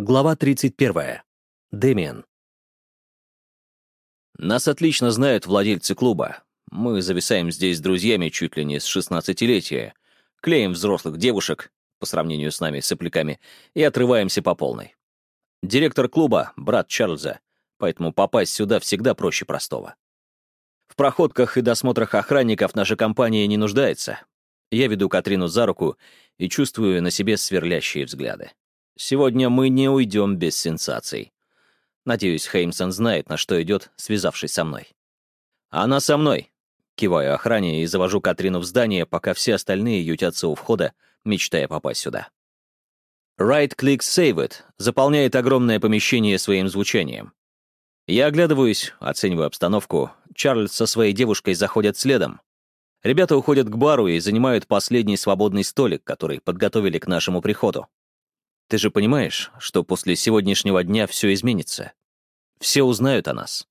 Глава 31. Дэмиан. Нас отлично знают владельцы клуба. Мы зависаем здесь с друзьями чуть ли не с 16-летия, клеим взрослых девушек, по сравнению с нами, сопляками, и отрываемся по полной. Директор клуба — брат Чарльза, поэтому попасть сюда всегда проще простого. В проходках и досмотрах охранников наша компания не нуждается. Я веду Катрину за руку и чувствую на себе сверлящие взгляды. Сегодня мы не уйдем без сенсаций. Надеюсь, Хеймсон знает, на что идет, связавшись со мной. Она со мной. Киваю охране и завожу Катрину в здание, пока все остальные ютятся у входа, мечтая попасть сюда. Right-click Save It заполняет огромное помещение своим звучанием. Я оглядываюсь, оцениваю обстановку. Чарльз со своей девушкой заходят следом. Ребята уходят к бару и занимают последний свободный столик, который подготовили к нашему приходу. Ты же понимаешь, что после сегодняшнего дня все изменится. Все узнают о нас.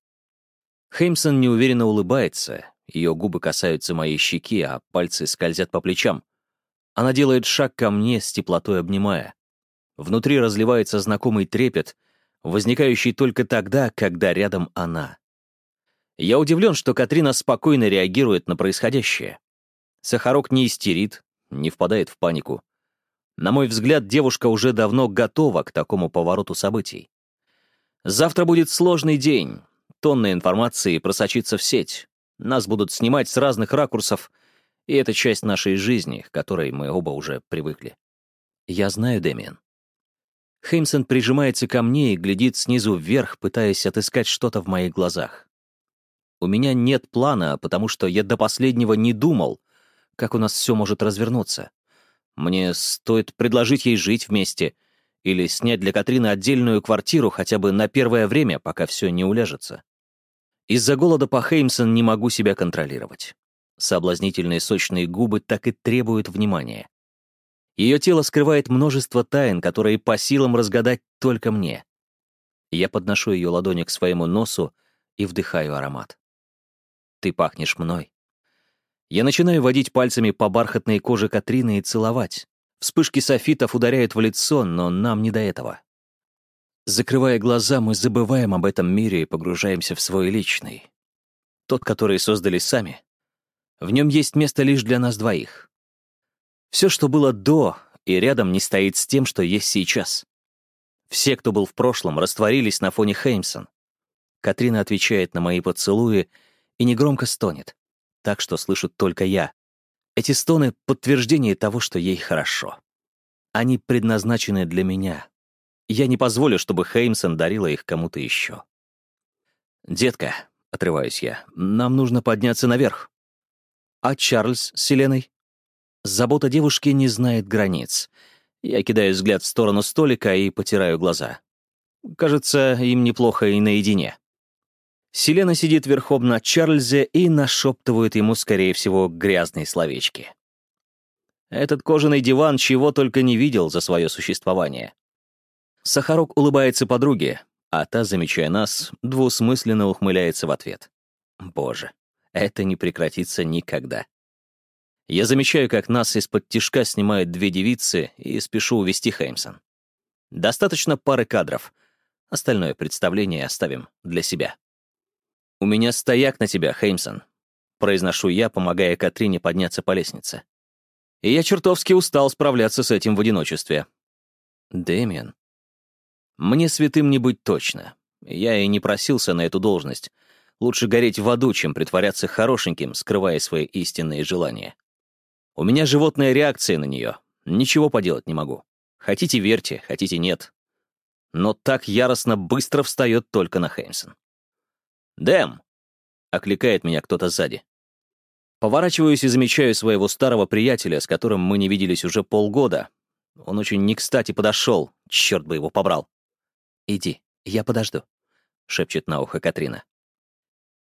Хеймсон неуверенно улыбается, ее губы касаются моей щеки, а пальцы скользят по плечам. Она делает шаг ко мне, с теплотой обнимая. Внутри разливается знакомый трепет, возникающий только тогда, когда рядом она. Я удивлен, что Катрина спокойно реагирует на происходящее. Сахарок не истерит, не впадает в панику. На мой взгляд, девушка уже давно готова к такому повороту событий. Завтра будет сложный день. Тонны информации просочится в сеть. Нас будут снимать с разных ракурсов, и это часть нашей жизни, к которой мы оба уже привыкли. Я знаю, Дэмиан. Хеймсон прижимается ко мне и глядит снизу вверх, пытаясь отыскать что-то в моих глазах. У меня нет плана, потому что я до последнего не думал, как у нас все может развернуться. Мне стоит предложить ей жить вместе или снять для Катрины отдельную квартиру хотя бы на первое время, пока все не уляжется. Из-за голода по Хеймсон не могу себя контролировать. Соблазнительные сочные губы так и требуют внимания. Ее тело скрывает множество тайн, которые по силам разгадать только мне. Я подношу ее ладони к своему носу и вдыхаю аромат. Ты пахнешь мной. Я начинаю водить пальцами по бархатной коже Катрины и целовать. Вспышки софитов ударяют в лицо, но нам не до этого. Закрывая глаза, мы забываем об этом мире и погружаемся в свой личный. Тот, который создали сами. В нем есть место лишь для нас двоих. Все, что было до, и рядом не стоит с тем, что есть сейчас. Все, кто был в прошлом, растворились на фоне Хеймсон. Катрина отвечает на мои поцелуи и негромко стонет так что слышу только я. Эти стоны — подтверждение того, что ей хорошо. Они предназначены для меня. Я не позволю, чтобы Хеймсон дарила их кому-то еще. «Детка», — отрываюсь я, — «нам нужно подняться наверх». «А Чарльз с Селеной?» Забота девушки не знает границ. Я кидаю взгляд в сторону столика и потираю глаза. Кажется, им неплохо и наедине. Селена сидит верхом на Чарльзе и нашептывает ему, скорее всего, грязные словечки. Этот кожаный диван чего только не видел за свое существование. Сахарок улыбается подруге, а та, замечая нас, двусмысленно ухмыляется в ответ. Боже, это не прекратится никогда. Я замечаю, как нас из-под тишка снимают две девицы и спешу увести Хеймсон. Достаточно пары кадров. Остальное представление оставим для себя. «У меня стояк на тебя, Хеймсон», — произношу я, помогая Катрине подняться по лестнице. И я чертовски устал справляться с этим в одиночестве. Дэмиан. Мне святым не быть точно. Я и не просился на эту должность. Лучше гореть в аду, чем притворяться хорошеньким, скрывая свои истинные желания. У меня животная реакция на нее. Ничего поделать не могу. Хотите — верьте, хотите — нет. Но так яростно быстро встает только на Хеймсон. «Дэм!» — окликает меня кто-то сзади. Поворачиваюсь и замечаю своего старого приятеля, с которым мы не виделись уже полгода. Он очень не кстати подошел, черт бы его побрал. «Иди, я подожду», — шепчет на ухо Катрина.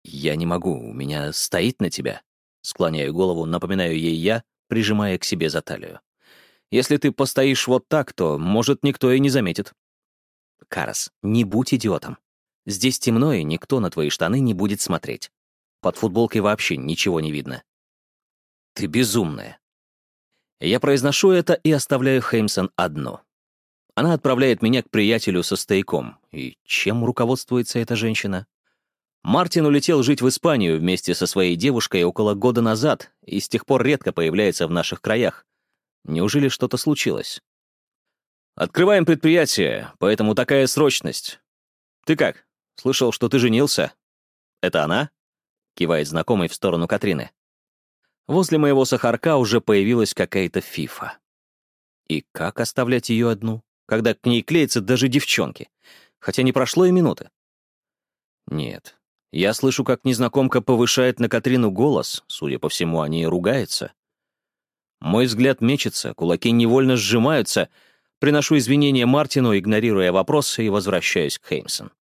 «Я не могу, у меня стоит на тебя», — склоняю голову, напоминаю ей я, прижимая к себе за талию. «Если ты постоишь вот так, то, может, никто и не заметит». «Карас, не будь идиотом. Здесь темно, и никто на твои штаны не будет смотреть. Под футболкой вообще ничего не видно. Ты безумная. Я произношу это и оставляю Хеймсон одну. Она отправляет меня к приятелю со стояком. И чем руководствуется эта женщина? Мартин улетел жить в Испанию вместе со своей девушкой около года назад и с тех пор редко появляется в наших краях. Неужели что-то случилось? Открываем предприятие, поэтому такая срочность. Ты как? Слышал, что ты женился? Это она? Кивает знакомый в сторону Катрины. Возле моего сахарка уже появилась какая-то фифа. И как оставлять ее одну, когда к ней клеятся даже девчонки? Хотя не прошло и минуты. Нет, я слышу, как незнакомка повышает на Катрину голос, судя по всему, они ругаются. Мой взгляд мечется, кулаки невольно сжимаются. Приношу извинения Мартину, игнорируя вопросы, и возвращаюсь к Хеймсон.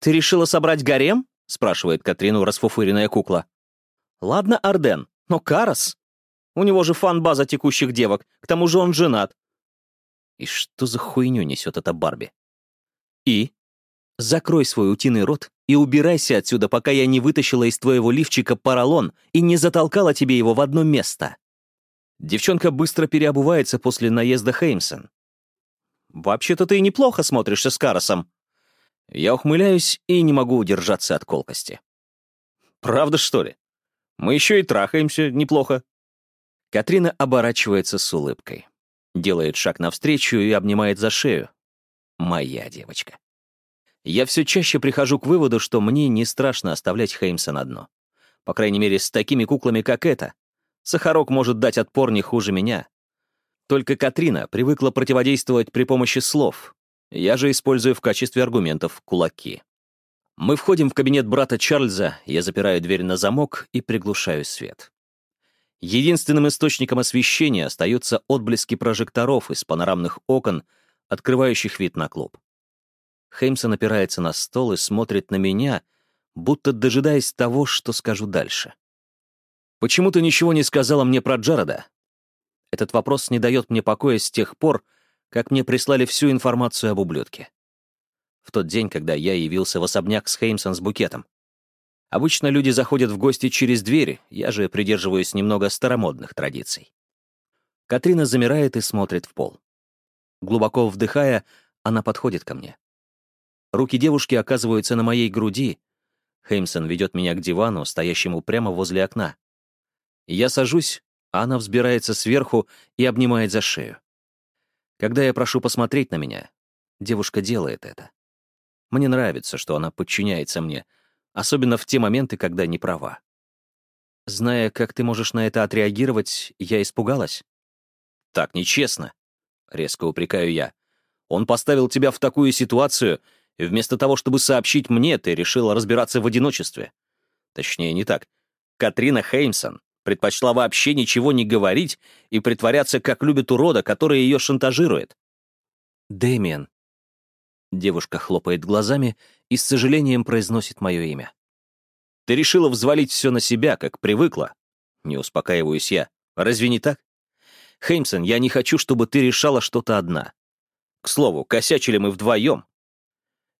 «Ты решила собрать гарем?» — спрашивает Катрину расфуфыренная кукла. «Ладно, Арден, но Карас? У него же фан-база текущих девок, к тому же он женат». И что за хуйню несет эта Барби? «И?» Закрой свой утиный рот и убирайся отсюда, пока я не вытащила из твоего лифчика поролон и не затолкала тебе его в одно место. Девчонка быстро переобувается после наезда Хеймсон. «Вообще-то ты неплохо смотришься с Карасом». Я ухмыляюсь и не могу удержаться от колкости. «Правда, что ли? Мы еще и трахаемся неплохо». Катрина оборачивается с улыбкой, делает шаг навстречу и обнимает за шею. Моя девочка. Я все чаще прихожу к выводу, что мне не страшно оставлять Хеймса одно. По крайней мере, с такими куклами, как эта. Сахарок может дать отпор не хуже меня. Только Катрина привыкла противодействовать при помощи слов. Я же использую в качестве аргументов кулаки. Мы входим в кабинет брата Чарльза, я запираю дверь на замок и приглушаю свет. Единственным источником освещения остаются отблески прожекторов из панорамных окон, открывающих вид на клуб. Хеймсон опирается на стол и смотрит на меня, будто дожидаясь того, что скажу дальше. «Почему ты ничего не сказала мне про Джареда?» Этот вопрос не дает мне покоя с тех пор, как мне прислали всю информацию об ублюдке. В тот день, когда я явился в особняк с Хеймсон с букетом. Обычно люди заходят в гости через дверь, я же придерживаюсь немного старомодных традиций. Катрина замирает и смотрит в пол. Глубоко вдыхая, она подходит ко мне. Руки девушки оказываются на моей груди. Хеймсон ведет меня к дивану, стоящему прямо возле окна. Я сажусь, а она взбирается сверху и обнимает за шею. Когда я прошу посмотреть на меня, девушка делает это. Мне нравится, что она подчиняется мне, особенно в те моменты, когда не права. Зная, как ты можешь на это отреагировать, я испугалась. «Так нечестно», — резко упрекаю я. «Он поставил тебя в такую ситуацию, и вместо того, чтобы сообщить мне, ты решила разбираться в одиночестве. Точнее, не так. Катрина Хеймсон предпочла вообще ничего не говорить и притворяться, как любит урода, который ее шантажирует. Дэмиан. Девушка хлопает глазами и с сожалением произносит мое имя. Ты решила взвалить все на себя, как привыкла. Не успокаиваюсь я. Разве не так? Хеймсон, я не хочу, чтобы ты решала что-то одна. К слову, косячили мы вдвоем,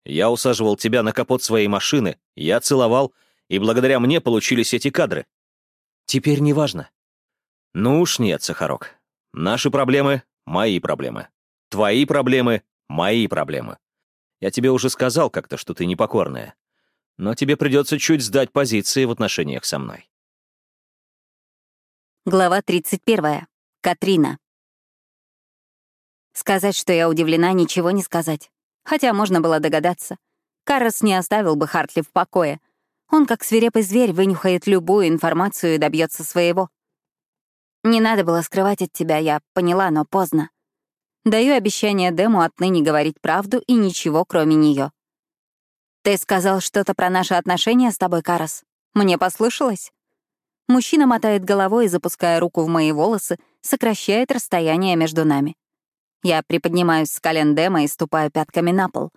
я усаживал тебя на капот своей машины, я целовал, и благодаря мне получились эти кадры. Теперь не важно. Ну уж нет, Сахарок. Наши проблемы — мои проблемы. Твои проблемы — мои проблемы. Я тебе уже сказал как-то, что ты непокорная. Но тебе придется чуть сдать позиции в отношениях со мной. Глава 31. Катрина. Сказать, что я удивлена, ничего не сказать. Хотя можно было догадаться. Каррос не оставил бы Хартли в покое. Он, как свирепый зверь, вынюхает любую информацию и добьется своего. Не надо было скрывать от тебя, я поняла, но поздно. Даю обещание Дему отныне говорить правду и ничего, кроме нее. Ты сказал что-то про наши отношения с тобой, Карас? Мне послышалось? Мужчина мотает головой и, запуская руку в мои волосы, сокращает расстояние между нами. Я приподнимаюсь с колен Дэма и ступаю пятками на пол.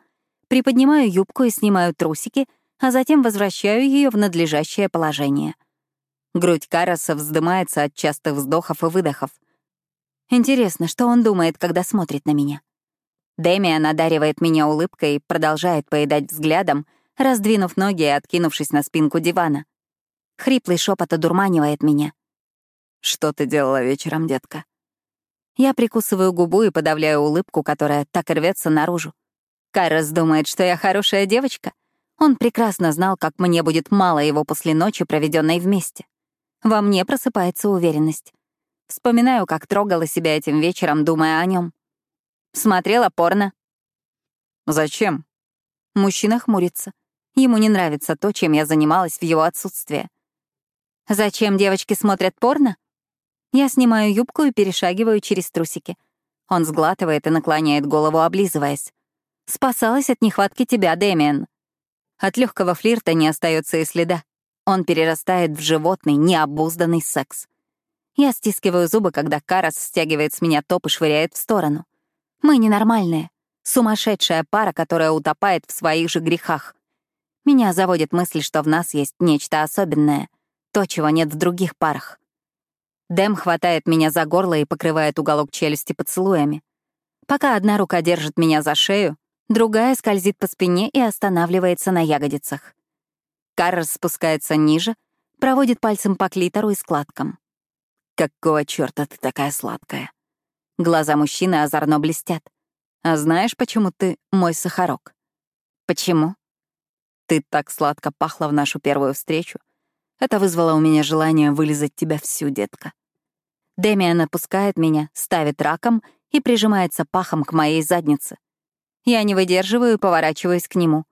Приподнимаю юбку и снимаю трусики, а затем возвращаю ее в надлежащее положение. Грудь Караса вздымается от частых вздохов и выдохов. Интересно, что он думает, когда смотрит на меня? Дэмиан одаривает меня улыбкой и продолжает поедать взглядом, раздвинув ноги и откинувшись на спинку дивана. Хриплый шепот одурманивает меня. «Что ты делала вечером, детка?» Я прикусываю губу и подавляю улыбку, которая так рвется наружу. Кайрос думает, что я хорошая девочка. Он прекрасно знал, как мне будет мало его после ночи, проведенной вместе. Во мне просыпается уверенность. Вспоминаю, как трогала себя этим вечером, думая о нем. Смотрела порно. Зачем? Мужчина хмурится. Ему не нравится то, чем я занималась в его отсутствие. Зачем девочки смотрят порно? Я снимаю юбку и перешагиваю через трусики. Он сглатывает и наклоняет голову, облизываясь. Спасалась от нехватки тебя, Дэмиан. От легкого флирта не остается и следа. Он перерастает в животный, необузданный секс. Я стискиваю зубы, когда Карас стягивает с меня топ и швыряет в сторону. Мы ненормальные. Сумасшедшая пара, которая утопает в своих же грехах. Меня заводит мысль, что в нас есть нечто особенное, то, чего нет в других парах. Дэм хватает меня за горло и покрывает уголок челюсти поцелуями. Пока одна рука держит меня за шею, другая скользит по спине и останавливается на ягодицах. Каррес спускается ниже, проводит пальцем по клитору и складкам. «Какого чёрта ты такая сладкая?» Глаза мужчины озорно блестят. «А знаешь, почему ты мой сахарок?» «Почему?» «Ты так сладко пахла в нашу первую встречу. Это вызвало у меня желание вылизать тебя всю, детка». Демиан опускает меня, ставит раком и прижимается пахом к моей заднице. Я не выдерживаю и поворачиваюсь к нему.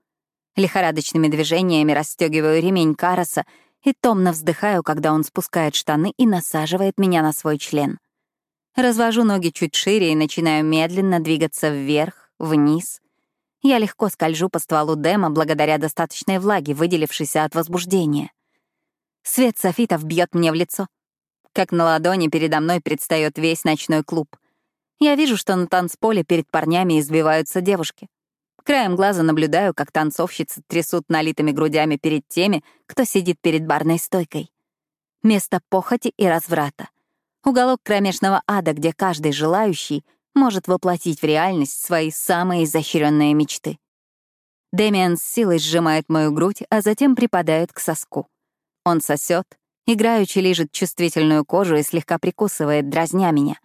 Лихорадочными движениями расстегиваю ремень Караса и томно вздыхаю, когда он спускает штаны и насаживает меня на свой член. Развожу ноги чуть шире и начинаю медленно двигаться вверх, вниз. Я легко скольжу по стволу Дэма благодаря достаточной влаге, выделившейся от возбуждения. Свет софитов бьет мне в лицо. Как на ладони передо мной предстает весь ночной клуб. Я вижу, что на танцполе перед парнями избиваются девушки. Краем глаза наблюдаю, как танцовщицы трясут налитыми грудями перед теми, кто сидит перед барной стойкой. Место похоти и разврата. Уголок кромешного ада, где каждый желающий может воплотить в реальность свои самые изощренные мечты. Дэмиан с силой сжимает мою грудь, а затем припадает к соску. Он сосет, играючи лижет чувствительную кожу и слегка прикусывает, дразня меня.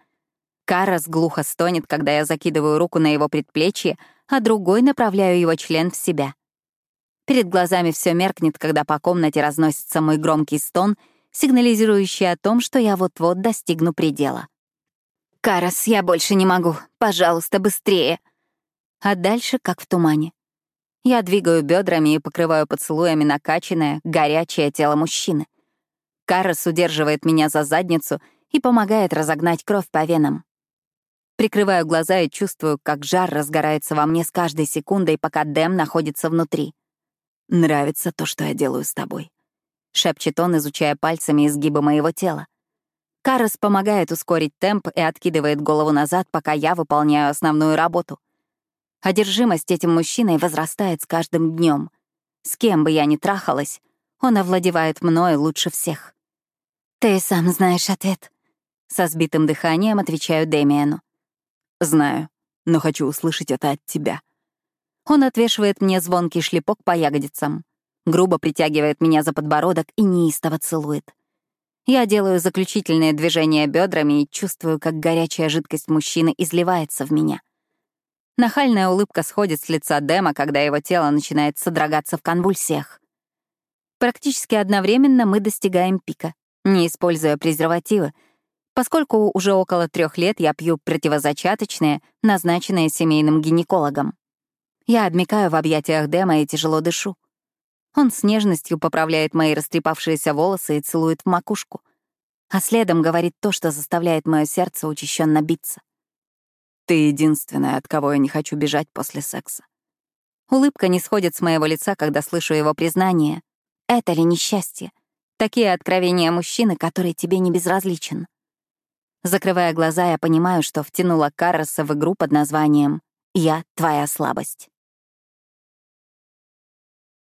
Карас глухо стонет, когда я закидываю руку на его предплечье, а другой направляю его член в себя. Перед глазами все меркнет, когда по комнате разносится мой громкий стон, сигнализирующий о том, что я вот-вот достигну предела. «Карас, я больше не могу. Пожалуйста, быстрее!» А дальше как в тумане. Я двигаю бедрами и покрываю поцелуями накачанное, горячее тело мужчины. Карас удерживает меня за задницу и помогает разогнать кровь по венам. Прикрываю глаза и чувствую, как жар разгорается во мне с каждой секундой, пока Дэм находится внутри. «Нравится то, что я делаю с тобой», — шепчет он, изучая пальцами изгибы моего тела. Карас помогает ускорить темп и откидывает голову назад, пока я выполняю основную работу. Одержимость этим мужчиной возрастает с каждым днем. С кем бы я ни трахалась, он овладевает мной лучше всех. «Ты сам знаешь ответ», — со сбитым дыханием отвечаю Дэмиену. Знаю, но хочу услышать это от тебя. Он отвешивает мне звонкий шлепок по ягодицам, грубо притягивает меня за подбородок и неистово целует. Я делаю заключительные движения бедрами и чувствую, как горячая жидкость мужчины изливается в меня. Нахальная улыбка сходит с лица Дэма, когда его тело начинает содрогаться в конвульсиях. Практически одновременно мы достигаем пика, не используя презервативы, поскольку уже около трех лет я пью противозачаточные, назначенные семейным гинекологом. Я обмикаю в объятиях Дэма и тяжело дышу. Он с нежностью поправляет мои растрепавшиеся волосы и целует в макушку, а следом говорит то, что заставляет мое сердце учащенно биться. «Ты единственная, от кого я не хочу бежать после секса». Улыбка не сходит с моего лица, когда слышу его признание. Это ли несчастье? Такие откровения мужчины, который тебе не безразличен. Закрывая глаза, я понимаю, что втянула Карроса в игру под названием «Я — твоя слабость».